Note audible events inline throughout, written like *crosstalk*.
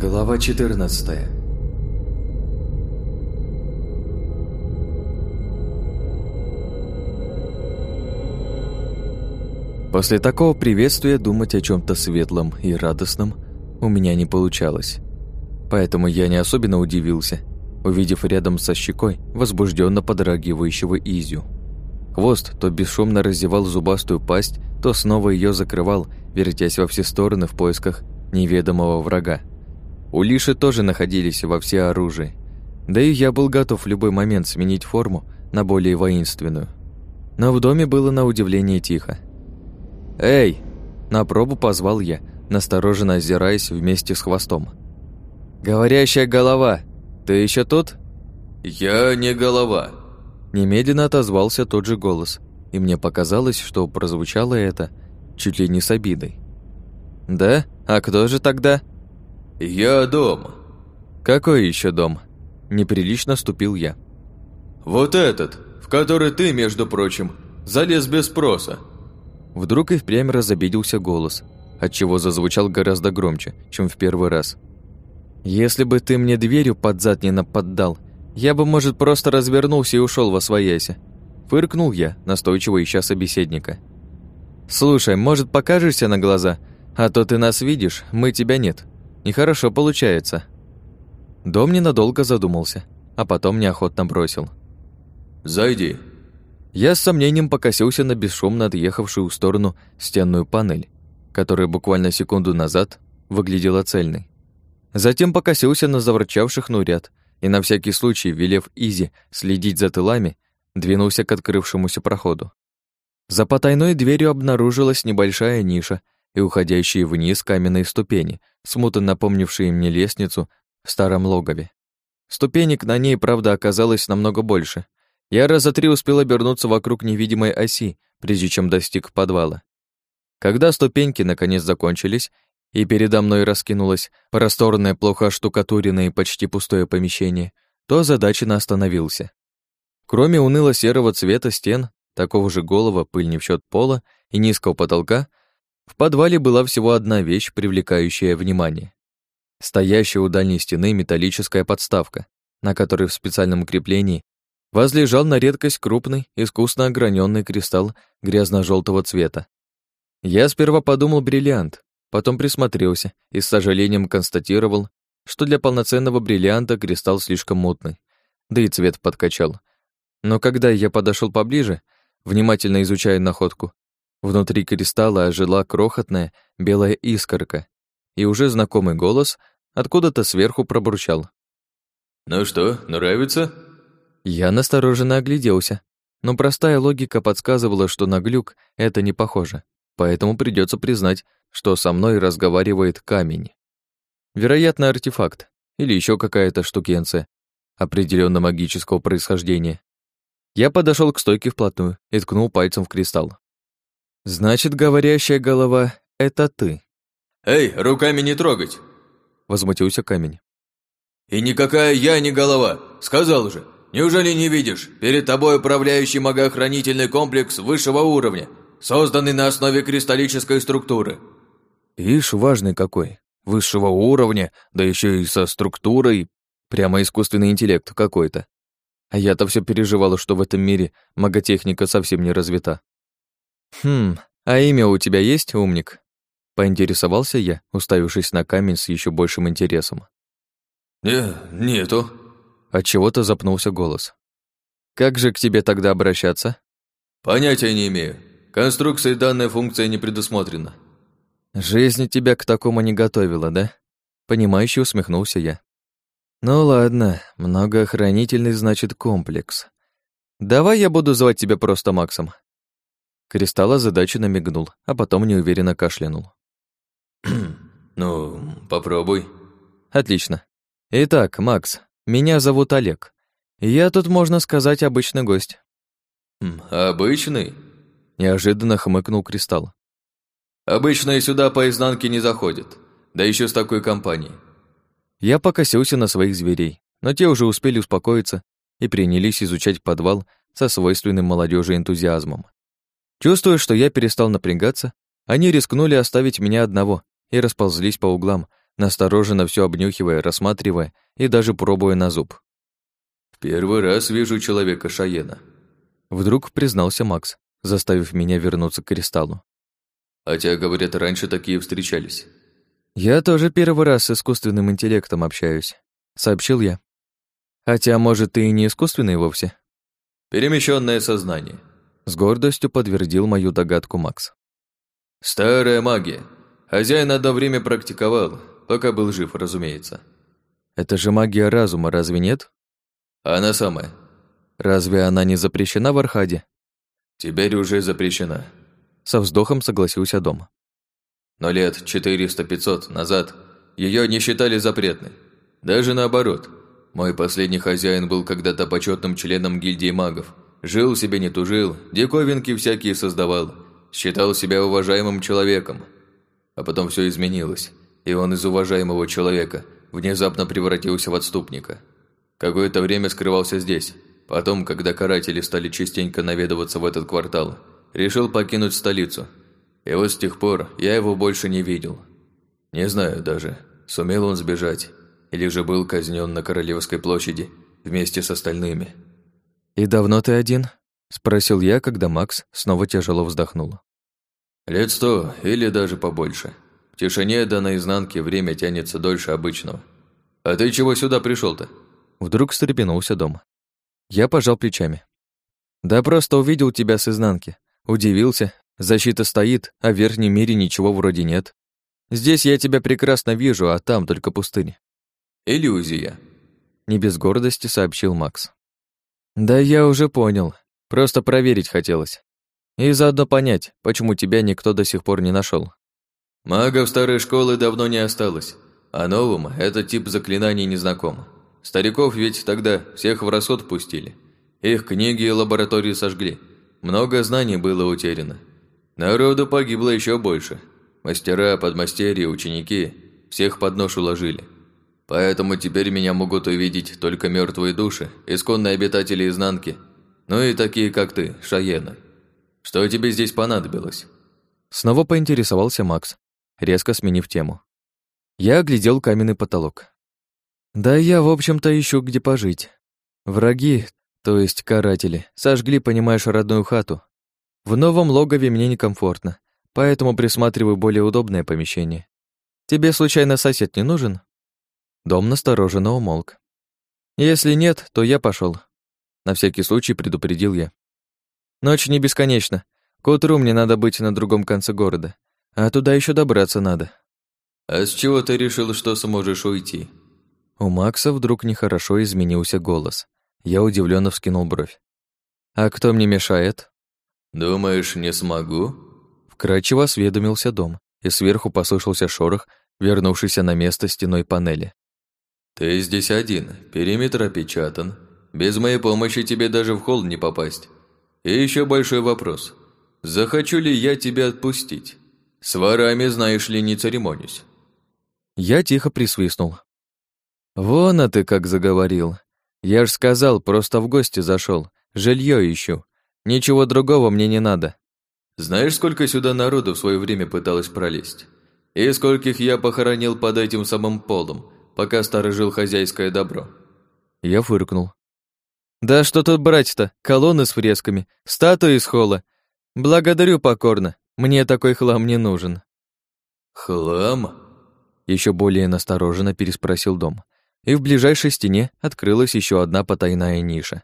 Глава 14 После такого приветствия думать о чем то светлом и радостном у меня не получалось. Поэтому я не особенно удивился, увидев рядом со щекой возбужденно подрагивающего Изю. Хвост то бесшумно раздевал зубастую пасть, то снова ее закрывал, вертясь во все стороны в поисках неведомого врага. У Лиши тоже находились во все оружие, да и я был готов в любой момент сменить форму на более воинственную. Но в доме было на удивление тихо. «Эй!» – на пробу позвал я, настороженно озираясь вместе с хвостом. «Говорящая голова, ты еще тут?» «Я не голова», – немедленно отозвался тот же голос, и мне показалось, что прозвучало это чуть ли не с обидой. «Да? А кто же тогда?» «Я дом». «Какой еще дом?» Неприлично ступил я. «Вот этот, в который ты, между прочим, залез без спроса». Вдруг и впрямь разобиделся голос, отчего зазвучал гораздо громче, чем в первый раз. «Если бы ты мне дверью под зад не наподдал, я бы, может, просто развернулся и ушел во свояси». Фыркнул я, настойчиво ища собеседника. «Слушай, может, покажешься на глаза? А то ты нас видишь, мы тебя нет. Нехорошо получается». Дом ненадолго задумался, а потом неохотно бросил. «Зайди». Я с сомнением покосился на бесшумно отъехавшую в сторону стенную панель, которая буквально секунду назад выглядела цельной. Затем покосился на заворчавших нурят и на всякий случай, велев Изи следить за тылами, двинулся к открывшемуся проходу. За потайной дверью обнаружилась небольшая ниша и уходящие вниз каменные ступени, смутно напомнившие мне лестницу в старом логове. Ступенек на ней, правда, оказалось намного больше. Я раза три успел обернуться вокруг невидимой оси, прежде чем достиг подвала. Когда ступеньки наконец закончились, и передо мной раскинулось просторное, плохо оштукатуренное и почти пустое помещение, то озадаченно остановился. Кроме уныло-серого цвета стен, такого же голого, пыль не в счет пола и низкого потолка, в подвале была всего одна вещь, привлекающая внимание. Стоящая у дальней стены металлическая подставка, на которой в специальном укреплении возлежал на редкость крупный, искусно ограненный кристалл грязно желтого цвета. Я сперва подумал бриллиант, потом присмотрелся и с сожалением констатировал, что для полноценного бриллианта кристалл слишком мутный, да и цвет подкачал. Но когда я подошел поближе, внимательно изучая находку, внутри кристалла ожила крохотная белая искорка, и уже знакомый голос откуда-то сверху пробурчал. «Ну что, нравится?» Я настороженно огляделся, но простая логика подсказывала, что на глюк это не похоже, поэтому придется признать, что со мной разговаривает камень. Вероятно, артефакт или еще какая-то штукенция определенно магического происхождения. Я подошел к стойке вплотную и ткнул пальцем в кристалл. «Значит, говорящая голова — это ты?» «Эй, руками не трогать!» — возмутился камень. «И никакая я не голова, сказал же. Неужели не видишь? Перед тобой управляющий магоохранительный комплекс высшего уровня, созданный на основе кристаллической структуры». «Ишь, важный какой. Высшего уровня, да еще и со структурой. Прямо искусственный интеллект какой-то. А я-то все переживала, что в этом мире маготехника совсем не развита. Хм, а имя у тебя есть, умник? Поинтересовался я, уставившись на камень с еще большим интересом. «Не, нету». От чего-то запнулся голос. Как же к тебе тогда обращаться? Понятия не имею. Конструкции данная функция не предусмотрена. Жизнь тебя к такому не готовила, да? Понимающе усмехнулся я. Ну ладно, многоохранительный значит комплекс. Давай я буду звать тебя просто Максом. Кристалл озадаченно мигнул, а потом неуверенно кашлянул. *clears throat* «Ну, попробуй». «Отлично. Итак, Макс, меня зовут Олег. Я тут, можно сказать, обычный гость». «Обычный?» Неожиданно хмыкнул Кристалл. «Обычные сюда по изнанке не заходят, да еще с такой компанией. Я покосился на своих зверей, но те уже успели успокоиться и принялись изучать подвал со свойственным молодежи энтузиазмом. Чувствуя, что я перестал напрягаться, они рискнули оставить меня одного и расползлись по углам, настороженно все обнюхивая, рассматривая и даже пробуя на зуб. «В первый раз вижу человека Шаена», — вдруг признался Макс, заставив меня вернуться к кристаллу. «Хотя, говорят, раньше такие встречались». «Я тоже первый раз с искусственным интеллектом общаюсь», — сообщил я. «Хотя, может, ты и не искусственный вовсе?» «Перемещенное сознание», — с гордостью подтвердил мою догадку Макс. «Старая магия. Хозяин одно время практиковал, пока был жив, разумеется». «Это же магия разума, разве нет?» «Она самая». «Разве она не запрещена в Архаде?» «Теперь уже запрещена». Со вздохом согласился дома. Но лет 400-500 назад ее не считали запретной. Даже наоборот. Мой последний хозяин был когда-то почетным членом гильдии магов. Жил себе не тужил, диковинки всякие создавал. Считал себя уважаемым человеком. А потом все изменилось, и он из уважаемого человека внезапно превратился в отступника. Какое-то время скрывался здесь. Потом, когда каратели стали частенько наведываться в этот квартал, решил покинуть столицу. И вот с тех пор я его больше не видел. Не знаю даже, сумел он сбежать, или же был казнен на Королевской площади вместе с остальными. «И давно ты один?» – спросил я, когда Макс снова тяжело вздохнул. «Лет сто или даже побольше. В тишине да наизнанке время тянется дольше обычного. А ты чего сюда пришел то Вдруг встрепенулся дом. Я пожал плечами. «Да просто увидел тебя с изнанки. Удивился. Защита стоит, а в верхнем мире ничего вроде нет. Здесь я тебя прекрасно вижу, а там только пустыня». «Иллюзия», — не без гордости сообщил Макс. «Да я уже понял. Просто проверить хотелось. И заодно понять, почему тебя никто до сих пор не нашел. Магов старой школы давно не осталось, а новым этот тип заклинаний не знаком. Стариков ведь тогда всех в расход пустили. Их книги и лаборатории сожгли. Много знаний было утеряно. Народу погибло еще больше. Мастера, подмастерья, ученики всех под нож уложили. Поэтому теперь меня могут увидеть только мертвые души, исконные обитатели изнанки, ну и такие, как ты, Шаена. Что тебе здесь понадобилось?» Снова поинтересовался Макс, резко сменив тему. Я оглядел каменный потолок. Да я, в общем-то, ищу, где пожить. Враги, то есть каратели, сожгли, понимаешь, родную хату. В новом логове мне некомфортно, поэтому присматриваю более удобное помещение. Тебе, случайно, сосед не нужен? Дом настороженно умолк. Если нет, то я пошел. На всякий случай предупредил я. Ночь не бесконечна. К утру мне надо быть на другом конце города, а туда еще добраться надо. А с чего ты решил, что сможешь уйти? У Макса вдруг нехорошо изменился голос. Я удивленно вскинул бровь. А кто мне мешает? Думаешь, не смогу? Вкрадчиво осведомился дом, и сверху послышался шорох, вернувшийся на место стеной панели. «Ты здесь один, периметр опечатан. Без моей помощи тебе даже в холл не попасть. И еще большой вопрос. Захочу ли я тебя отпустить? С ворами, знаешь ли, не церемонюсь». Я тихо присвистнул. «Вон, а ты как заговорил. Я ж сказал, просто в гости зашел, жилье ищу. Ничего другого мне не надо». «Знаешь, сколько сюда народу в свое время пыталось пролезть? И скольких я похоронил под этим самым полом, пока сторожил хозяйское добро. Я фыркнул. Да что тут брать-то? Колонны с фресками, статуи из холла. Благодарю покорно. Мне такой хлам не нужен. Хлам? Еще более настороженно переспросил дом. И в ближайшей стене открылась еще одна потайная ниша.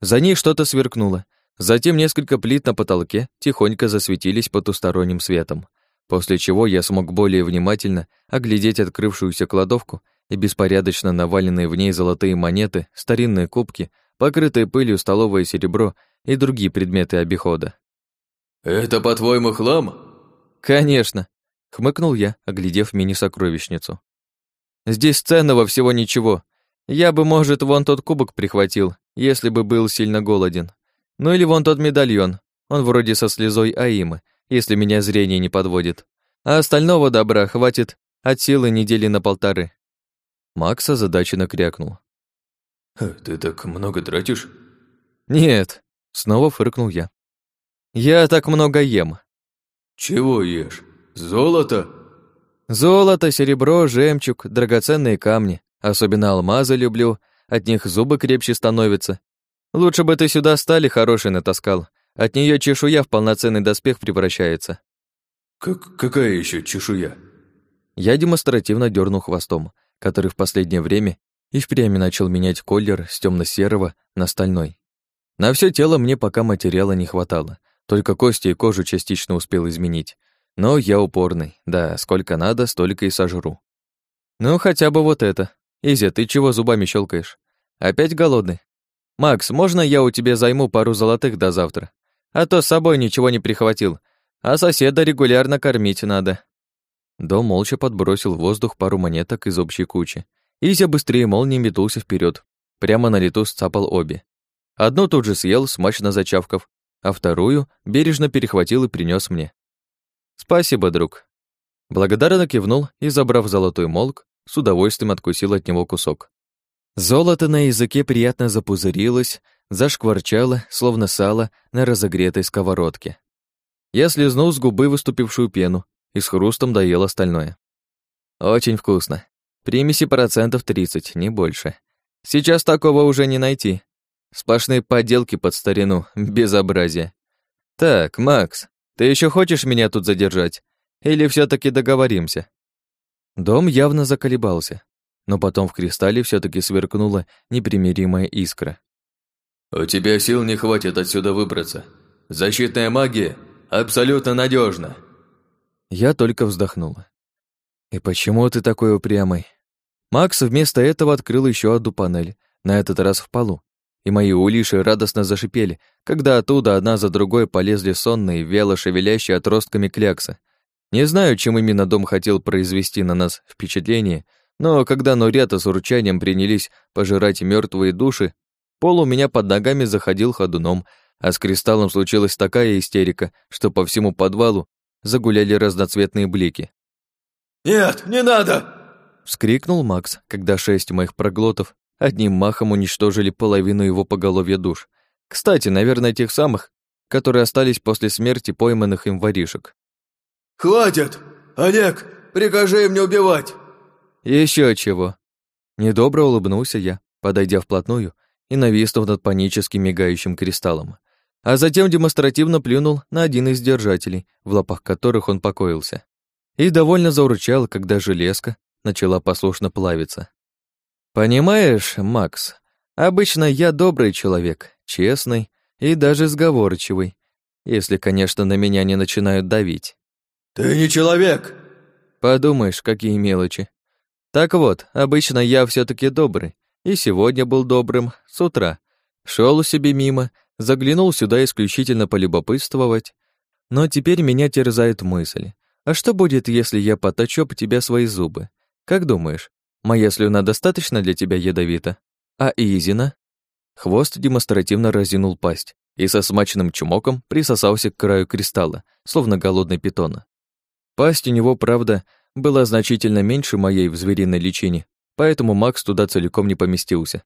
За ней что-то сверкнуло. Затем несколько плит на потолке тихонько засветились потусторонним светом, после чего я смог более внимательно оглядеть открывшуюся кладовку и беспорядочно наваленные в ней золотые монеты, старинные кубки, покрытые пылью столовое серебро и другие предметы обихода. «Это, по-твоему, хлам?» «Конечно», — хмыкнул я, оглядев мини-сокровищницу. «Здесь ценного всего ничего. Я бы, может, вон тот кубок прихватил, если бы был сильно голоден. Ну или вон тот медальон, он вроде со слезой Аимы, если меня зрение не подводит. А остального добра хватит от силы недели на полторы. Макс озадаченно крякнул. «Ты так много тратишь?» «Нет», — снова фыркнул я. «Я так много ем». «Чего ешь? Золото?» Золото, серебро, жемчуг, драгоценные камни. Особенно алмазы люблю, от них зубы крепче становятся. Лучше бы ты сюда стали хороший натаскал. От нее чешуя в полноценный доспех превращается. Как какая еще чешуя? Я демонстративно дернул хвостом, который в последнее время и впрямь начал менять колер с темно серого на стальной. На все тело мне пока материала не хватало, только кости и кожу частично успел изменить. Но я упорный, да, сколько надо, столько и сожру. Ну, хотя бы вот это. Изя, ты чего зубами щелкаешь? Опять голодный? Макс, можно я у тебя займу пару золотых до завтра? А то с собой ничего не прихватил, а соседа регулярно кормить надо. Дом молча подбросил в воздух пару монеток из общей кучи. Изя быстрее молнии метнулся вперед, прямо на лету сцапал обе. Одну тут же съел, смачно зачавкав, а вторую бережно перехватил и принес мне. «Спасибо, друг». Благодарно кивнул и, забрав золотой молк, с удовольствием откусил от него кусок. Золото на языке приятно запузырилось, зашкварчало, словно сало на разогретой сковородке. Я слезнул с губы выступившую пену и с хрустом доел остальное. Очень вкусно. Примеси процентов 30, не больше. Сейчас такого уже не найти. Сплошные подделки под старину, безобразие. Так, Макс, ты еще хочешь меня тут задержать? Или все таки договоримся? Дом явно заколебался, но потом в кристалле все таки сверкнула непримиримая искра. «У тебя сил не хватит отсюда выбраться. Защитная магия абсолютно надежна. Я только вздохнула. «И почему ты такой упрямый?» Макс вместо этого открыл еще одну панель, на этот раз в полу, и мои улиши радостно зашипели, когда оттуда одна за другой полезли сонные, вяло шевелящие отростками кляксы. Не знаю, чем именно дом хотел произвести на нас впечатление, но когда нурята с урчанием принялись пожирать мертвые души, пол у меня под ногами заходил ходуном, а с кристаллом случилась такая истерика, что по всему подвалу загуляли разноцветные блики. «Нет, не надо!» — вскрикнул Макс, когда шесть моих проглотов одним махом уничтожили половину его поголовья душ. Кстати, наверное, тех самых, которые остались после смерти пойманных им воришек. «Хватит! Олег, прикажи им не убивать!» Еще чего!» Недобро улыбнулся я, подойдя вплотную и нависнув над панически мигающим кристаллом. А затем демонстративно плюнул на один из держателей, в лапах которых он покоился. И довольно заурчал, когда железка начала послушно плавиться. «Понимаешь, Макс, обычно я добрый человек, честный и даже сговорчивый, если, конечно, на меня не начинают давить». «Ты не человек!» Подумаешь, какие мелочи. Так вот, обычно я все таки добрый, и сегодня был добрым, с утра. Шел себе мимо, заглянул сюда исключительно полюбопытствовать. Но теперь меня терзает мысль. А что будет, если я поточу об тебя свои зубы? Как думаешь, Моя слюна достаточно для тебя ядовита? А Изина?» Хвост демонстративно разинул пасть и со смачным чмоком присосался к краю кристалла, словно голодный питона. Пасть у него, правда, была значительно меньше моей в звериной личине, поэтому Макс туда целиком не поместился.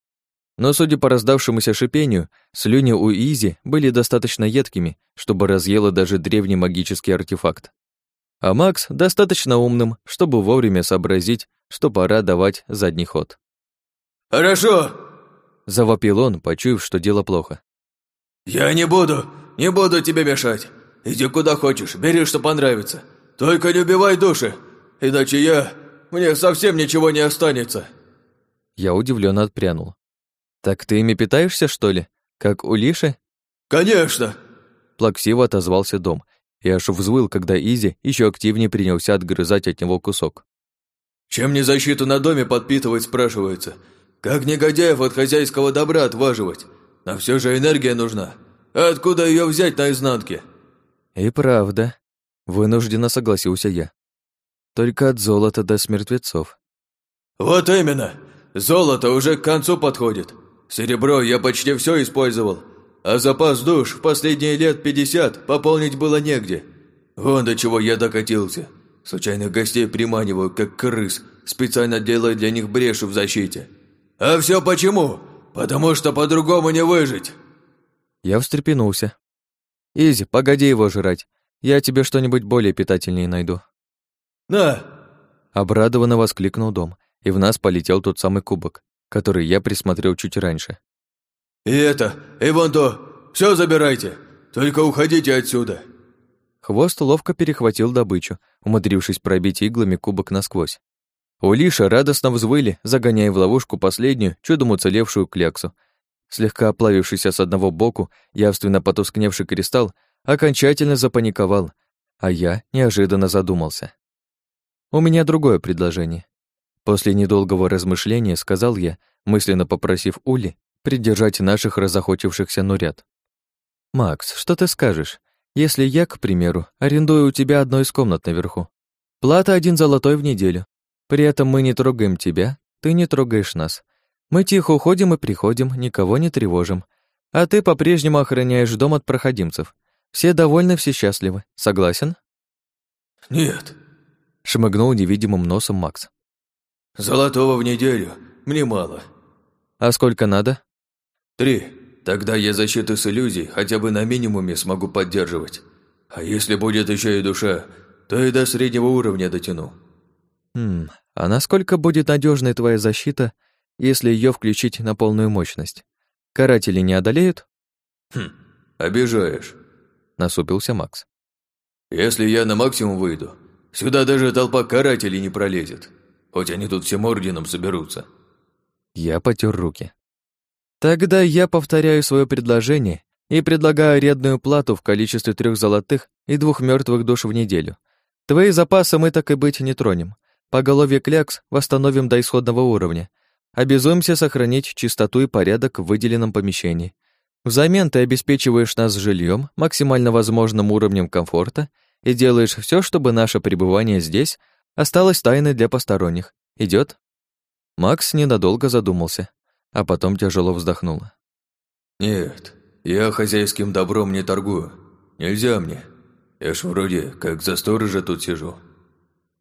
Но, судя по раздавшемуся шипению, слюни у Изи были достаточно едкими, чтобы разъело даже древний магический артефакт. А Макс достаточно умным, чтобы вовремя сообразить, что пора давать задний ход. «Хорошо!» — завопил он, почуяв, что дело плохо. «Я не буду, не буду тебе мешать. Иди куда хочешь, бери, что понравится. Только не убивай души, иначе я... Мне совсем ничего не останется». Я удивленно отпрянул. «Так ты ими питаешься, что ли? Как у Лиши?» «Конечно!» Плаксиво отозвался дом и аж взвыл, когда Изи еще активнее принялся отгрызать от него кусок. Чем не защиту на доме подпитывать, спрашивается? Как негодяев от хозяйского добра отваживать? Но все же энергия нужна. Откуда ее взять наизнанке? И правда. Вынужденно согласился я. Только от золота до смертвецов. Вот именно. Золото уже к концу подходит. Серебро я почти все использовал. А запас душ в последние лет пятьдесят пополнить было негде. Вон до чего я докатился. Случайных гостей приманиваю, как крыс, специально делая для них брешу в защите. А все почему? Потому что по-другому не выжить. Я встрепенулся. Изи, погоди его жрать. Я тебе что-нибудь более питательнее найду. На! Обрадованно воскликнул дом, и в нас полетел тот самый кубок, который я присмотрел чуть раньше. «И это, и вон то, все забирайте, только уходите отсюда!» Хвост ловко перехватил добычу, умудрившись пробить иглами кубок насквозь. Улиша радостно взвыли, загоняя в ловушку последнюю, чудом уцелевшую кляксу. Слегка оплавившийся с одного боку, явственно потускневший кристалл, окончательно запаниковал, а я неожиданно задумался. У меня другое предложение. После недолгого размышления сказал я, мысленно попросив Ули придержать наших разохотившихся нурят. «Макс, что ты скажешь, если я, к примеру, арендую у тебя одну из комнат наверху? Плата один золотой в неделю. При этом мы не трогаем тебя, ты не трогаешь нас. Мы тихо уходим и приходим, никого не тревожим. А ты по-прежнему охраняешь дом от проходимцев. Все довольны, все счастливы. Согласен? Нет. Шмыгнул невидимым носом Макс. Золотого в неделю. Мне мало. А сколько надо? Три. Тогда я защиту с иллюзий хотя бы на минимуме смогу поддерживать. А если будет еще и душа, то и до среднего уровня дотяну. Хм, а насколько будет надежной твоя защита, если ее включить на полную мощность? Каратели не одолеют? Хм, обижаешь, насупился Макс. Если я на максимум выйду, сюда даже толпа карателей не пролезет, хоть они тут всем орденом соберутся. Я потер руки. Тогда я повторяю свое предложение и предлагаю арендную плату в количестве трех золотых и двух мертвых душ в неделю. Твои запасы мы так и быть не тронем. Поголовье клякс восстановим до исходного уровня. Обязуемся сохранить чистоту и порядок в выделенном помещении. Взамен ты обеспечиваешь нас жильем, максимально возможным уровнем комфорта и делаешь все, чтобы наше пребывание здесь осталось тайной для посторонних. Идет? Макс ненадолго задумался, а потом тяжело вздохнула. «Нет, я хозяйским добром не торгую. Нельзя мне. Я ж вроде как за сторожа тут сижу».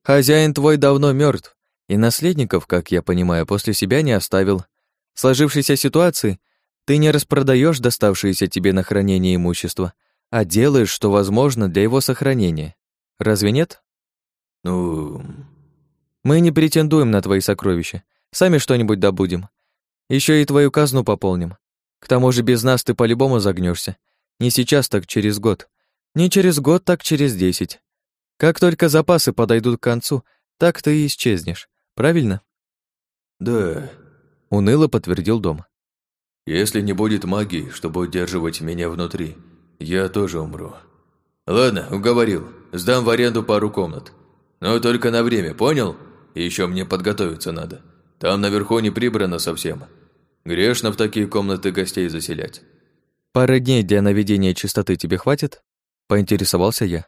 «Хозяин твой давно мертв, и наследников, как я понимаю, после себя не оставил. В сложившейся ситуации ты не распродаешь доставшееся тебе на хранение имущество, а делаешь, что возможно для его сохранения. Разве нет?» «Ну...» «Мы не претендуем на твои сокровища. Сами что-нибудь добудем. Еще и твою казну пополним. К тому же без нас ты по-любому загнешься. Не сейчас, так через год. Не через год, так через десять. Как только запасы подойдут к концу, так ты и исчезнешь. Правильно? Да. Уныло подтвердил дом. Если не будет магии, чтобы удерживать меня внутри, я тоже умру. Ладно, уговорил. Сдам в аренду пару комнат. Но только на время, понял? И еще мне подготовиться надо. Там наверху не прибрано совсем. Грешно в такие комнаты гостей заселять. Пары дней для наведения чистоты тебе хватит? Поинтересовался я.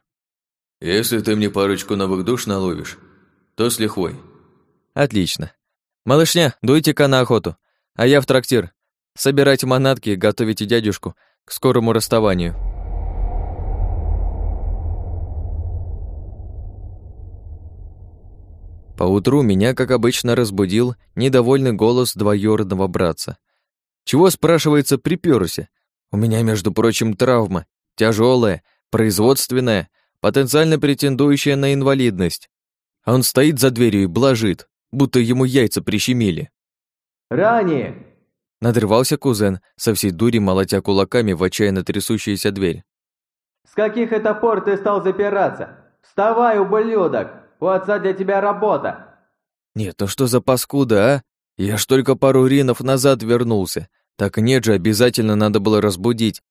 Если ты мне парочку новых душ наловишь, то с лихвой. Отлично. Малышня, дуйте-ка на охоту, а я в трактир. Собирайте манатки и готовите дядюшку к скорому расставанию. Поутру меня, как обычно, разбудил недовольный голос двоюродного братца. Чего, спрашивается, припёрся? У меня, между прочим, травма, тяжелая, производственная, потенциально претендующая на инвалидность. А он стоит за дверью и блажит, будто ему яйца прищемили. «Ранее!» Надрывался кузен, со всей дури молотя кулаками в отчаянно трясущуюся дверь. «С каких это пор ты стал запираться? Вставай, ублюдок! У отца для тебя работа!» «Нет, ну что за паскуда, а? Я ж только пару ринов назад вернулся. Так нет же, обязательно надо было разбудить.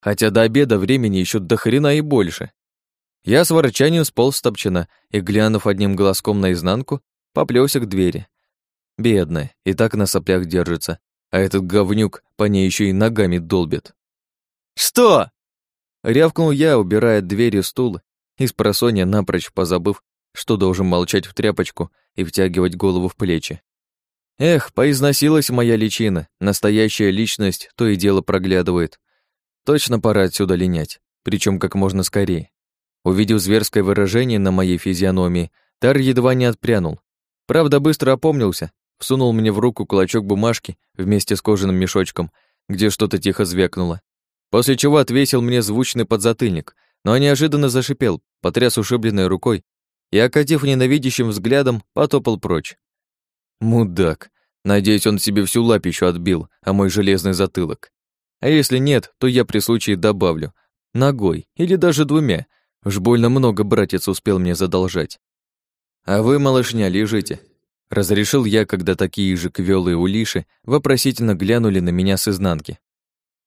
Хотя до обеда времени еще до хрена и больше». Я с ворчанием сполз с топчина и, глянув одним глазком наизнанку, поплелся к двери. Бедная, и так на соплях держится, а этот говнюк по ней еще и ногами долбит. «Что?» Рявкнул я, убирая дверью стул, и с просонья напрочь позабыв, что должен молчать в тряпочку и втягивать голову в плечи. Эх, поизносилась моя личина, настоящая личность то и дело проглядывает. Точно пора отсюда линять, причем как можно скорее. Увидев зверское выражение на моей физиономии, Тар едва не отпрянул. Правда, быстро опомнился, всунул мне в руку клочок бумажки вместе с кожаным мешочком, где что-то тихо звякнуло. После чего отвесил мне звучный подзатыльник, но неожиданно зашипел, потряс ушибленной рукой и, окатив ненавидящим взглядом, потопал прочь. Мудак. Надеюсь, он себе всю лапищу отбил, а мой железный затылок. А если нет, то я при случае добавлю. Ногой или даже двумя. Уж больно много братец успел мне задолжать. А вы, малышня, лежите. Разрешил я, когда такие же квёлые улиши вопросительно глянули на меня с изнанки.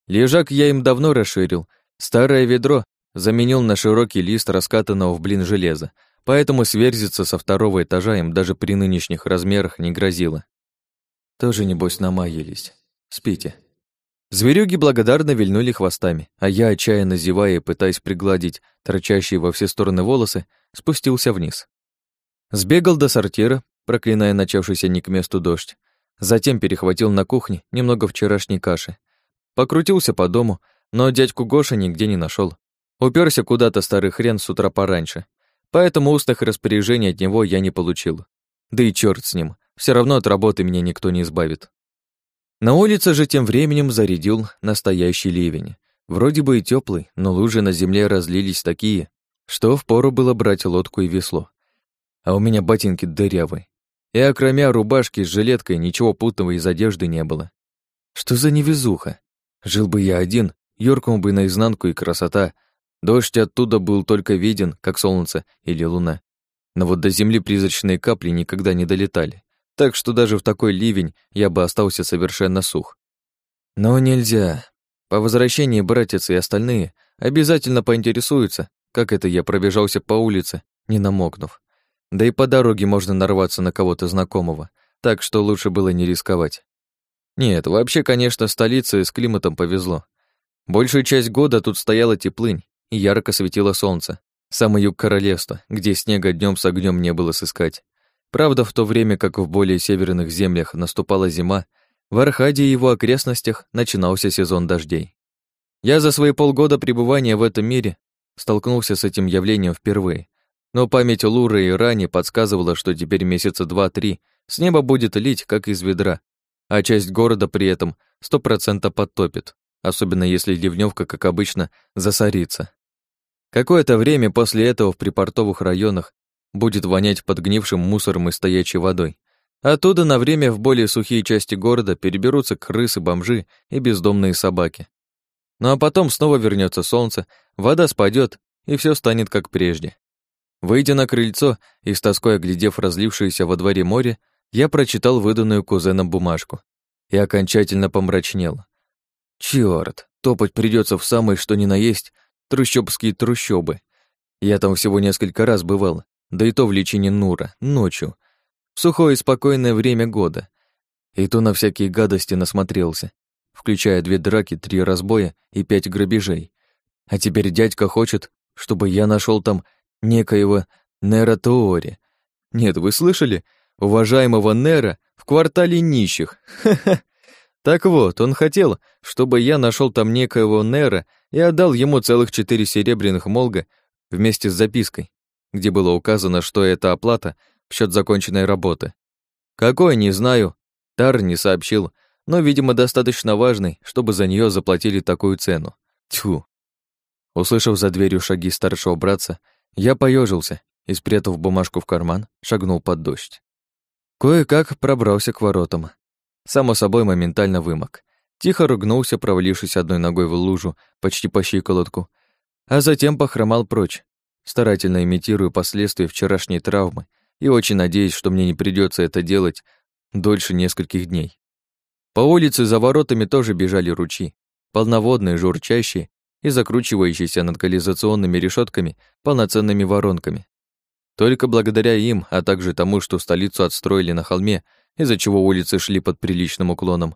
Лежак я им давно расширил. Старое ведро заменил на широкий лист раскатанного в блин железа, поэтому сверзиться со второго этажа им даже при нынешних размерах не грозило. Тоже, небось, намаялись. Спите. Зверюги благодарно вильнули хвостами, а я, отчаянно зевая и пытаясь пригладить торчащие во все стороны волосы, спустился вниз. Сбегал до сортира, проклиная начавшийся не к месту дождь. Затем перехватил на кухне немного вчерашней каши. Покрутился по дому, но дядьку Гоша нигде не нашел. Уперся куда-то старый хрен с утра пораньше. Поэтому устных распоряжений от него я не получил. Да и черт с ним, все равно от работы меня никто не избавит. На улице же тем временем зарядил настоящий ливень. Вроде бы и теплый, но лужи на земле разлились такие, что впору было брать лодку и весло. А у меня ботинки дырявые. И окромя рубашки с жилеткой ничего путного из одежды не было. Что за невезуха? Жил бы я один, юркнул бы наизнанку и красота, Дождь оттуда был только виден, как солнце или луна. Но вот до земли призрачные капли никогда не долетали, так что даже в такой ливень я бы остался совершенно сух. Но нельзя. По возвращении братец и остальные обязательно поинтересуются, как это я пробежался по улице, не намокнув. Да и по дороге можно нарваться на кого-то знакомого, так что лучше было не рисковать. Нет, вообще, конечно, столице с климатом повезло. Большую часть года тут стояла теплынь, ярко светило солнце. Самый юг королевства, где снега днем с огнем не было сыскать. Правда, в то время как в более северных землях наступала зима, в Архаде и его окрестностях начинался сезон дождей. Я за свои полгода пребывания в этом мире столкнулся с этим явлением впервые, но память Луры и Рани подсказывала, что теперь месяца два-три с неба будет лить, как из ведра, а часть города при этом сто процентов подтопит, особенно если ливневка, как обычно, засорится. Какое-то время после этого в припортовых районах будет вонять подгнившим мусором и стоячей водой. Оттуда на время в более сухие части города переберутся крысы, бомжи и бездомные собаки. Ну а потом снова вернется солнце, вода спадет, и все станет как прежде. Выйдя на крыльцо и с тоской оглядев разлившееся во дворе море, я прочитал выданную кузеном бумажку и окончательно помрачнел. Чёрт, топать придется в самой что ни на есть трущобские трущобы. Я там всего несколько раз бывал, да и то в лечении Нура, ночью, в сухое и спокойное время года. И то на всякие гадости насмотрелся, включая две драки, три разбоя и пять грабежей. А теперь дядька хочет, чтобы я нашел там некоего Нера Тоори. Нет, вы слышали? Уважаемого Нера в квартале нищих. *laughs* Ха-ха. Так вот, он хотел, чтобы я нашел там некоего Нера и отдал ему целых четыре серебряных молга вместе с запиской, где было указано, что это оплата в счет законченной работы. Какой, не знаю, Тар не сообщил, но, видимо, достаточно важный, чтобы за нее заплатили такую цену. Тьфу. Услышав за дверью шаги старшего братца, я поежился и, спрятав бумажку в карман, шагнул под дождь. Кое-как пробрался к воротам, Само собой, моментально вымок. Тихо ругнулся, провалившись одной ногой в лужу, почти по щиколотку, а затем похромал прочь, старательно имитируя последствия вчерашней травмы и очень надеясь, что мне не придется это делать дольше нескольких дней. По улице за воротами тоже бежали ручьи, полноводные, журчащие и закручивающиеся над канализационными решетками полноценными воронками. Только благодаря им, а также тому, что столицу отстроили на холме, из-за чего улицы шли под приличным уклоном,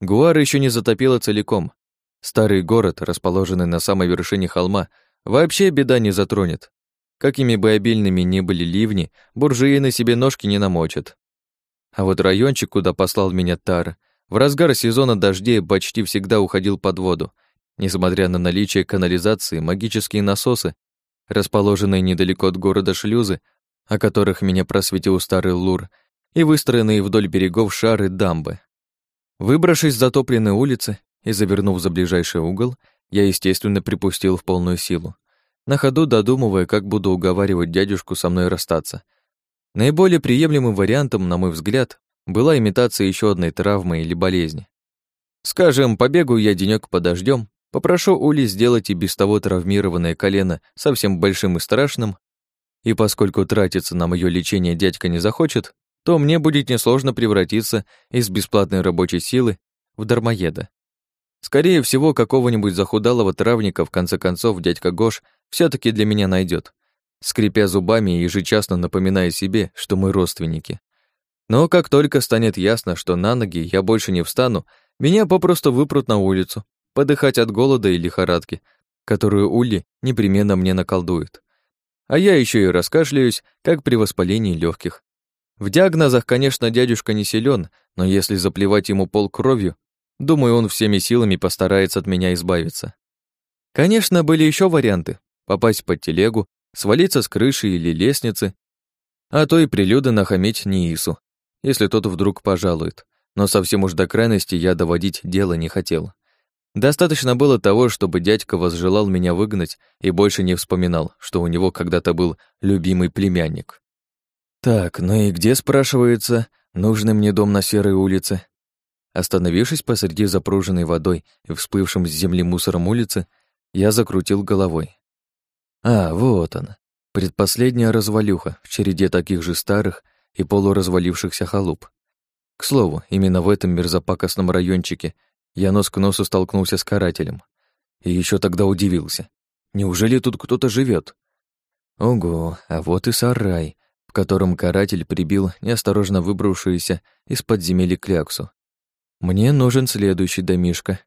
Гуар еще не затопило целиком. Старый город, расположенный на самой вершине холма, вообще беда не затронет. Какими бы обильными ни были ливни, буржуи на себе ножки не намочат. А вот райончик, куда послал меня Тар, в разгар сезона дождей почти всегда уходил под воду. Несмотря на наличие канализации, магические насосы, расположенные недалеко от города шлюзы, о которых меня просветил старый Лур, и выстроенные вдоль берегов шары дамбы. Выбравшись с затопленной улицы и завернув за ближайший угол, я, естественно, припустил в полную силу. на ходу додумывая, как буду уговаривать дядюшку со мной расстаться. Наиболее приемлемым вариантом, на мой взгляд, была имитация еще одной травмы или болезни. Скажем, побегу я денек подождем, попрошу Ули сделать и без того травмированное колено совсем большим и страшным, и поскольку тратиться на мое лечение дядька не захочет, то мне будет несложно превратиться из бесплатной рабочей силы в дармоеда. Скорее всего, какого-нибудь захудалого травника, в конце концов, дядька Гош все таки для меня найдет, скрипя зубами и ежечасно напоминая себе, что мы родственники. Но как только станет ясно, что на ноги я больше не встану, меня попросту выпрут на улицу, подыхать от голода и лихорадки, которую Улли непременно мне наколдует. А я еще и раскашляюсь, как при воспалении легких. В диагнозах, конечно, дядюшка не силен, но если заплевать ему пол кровью, думаю, он всеми силами постарается от меня избавиться. Конечно, были еще варианты попасть под телегу, свалиться с крыши или лестницы, а то и прилюдно нахамить Ниису, если тот вдруг пожалует. Но совсем уж до крайности я доводить дело не хотел. Достаточно было того, чтобы дядька возжелал меня выгнать и больше не вспоминал, что у него когда-то был любимый племянник. Так, ну и где, спрашивается, нужный мне дом на Серой улице? Остановившись посреди запруженной водой и всплывшим с земли мусором улицы, я закрутил головой. А, вот он. Предпоследняя развалюха в череде таких же старых и полуразвалившихся халуп. К слову, именно в этом мерзопакостном райончике я нос к носу столкнулся с карателем. И еще тогда удивился. Неужели тут кто-то живет? Ого, а вот и сарай, в котором каратель прибил неосторожно выбравшуюся из подземелья кляксу. Мне нужен следующий домишко.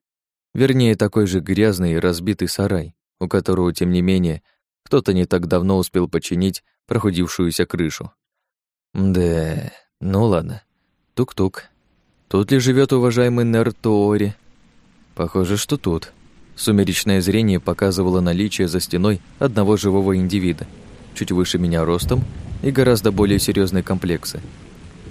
Вернее, такой же грязный и разбитый сарай, у которого, тем не менее, кто-то не так давно успел починить прохудившуюся крышу. Да, ну ладно. Тук-тук. Тут ли живет уважаемый Нертори? Похоже, что тут. Сумеречное зрение показывало наличие за стеной одного живого индивида, чуть выше меня ростом и гораздо более серьезные комплексы.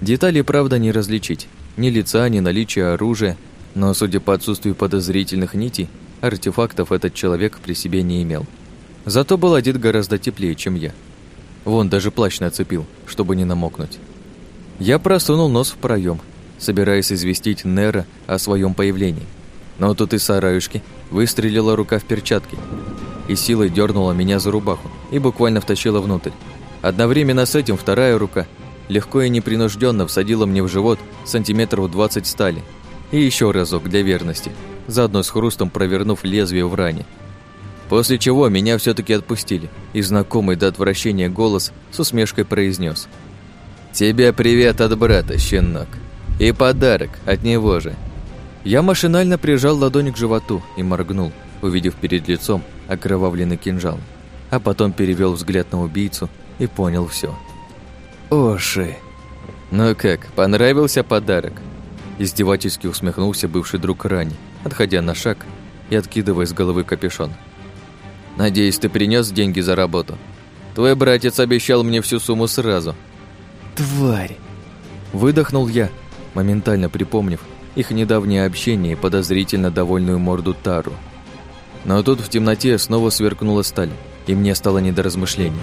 Детали, правда, не различить. Ни лица, ни наличия оружия, но, судя по отсутствию подозрительных нитей, артефактов этот человек при себе не имел. Зато был одет гораздо теплее, чем я. Вон даже плащ нацепил, чтобы не намокнуть. Я просунул нос в проем, собираясь известить Нера о своем появлении. Но тут из сараюшки выстрелила рука в перчатке и силой дернула меня за рубаху и буквально втащила внутрь. Одновременно с этим вторая рука легко и непринужденно всадила мне в живот сантиметров 20 стали и еще разок для верности, заодно с хрустом провернув лезвие в ране. После чего меня все таки отпустили, и знакомый до отвращения голос с усмешкой произнес: «Тебе привет от брата, щенок, и подарок от него же». Я машинально прижал ладонь к животу и моргнул, увидев перед лицом окровавленный кинжал, а потом перевел взгляд на убийцу и понял все. «Оши!» «Ну как, понравился подарок?» Издевательски усмехнулся бывший друг Рани, отходя на шаг и откидывая с головы капюшон. Надеюсь, ты принес деньги за работу. Твой братец обещал мне всю сумму сразу. Тварь! Выдохнул я, моментально припомнив их недавнее общение и подозрительно довольную морду Тару. Но тут в темноте снова сверкнула сталь, и мне стало не до размышлений.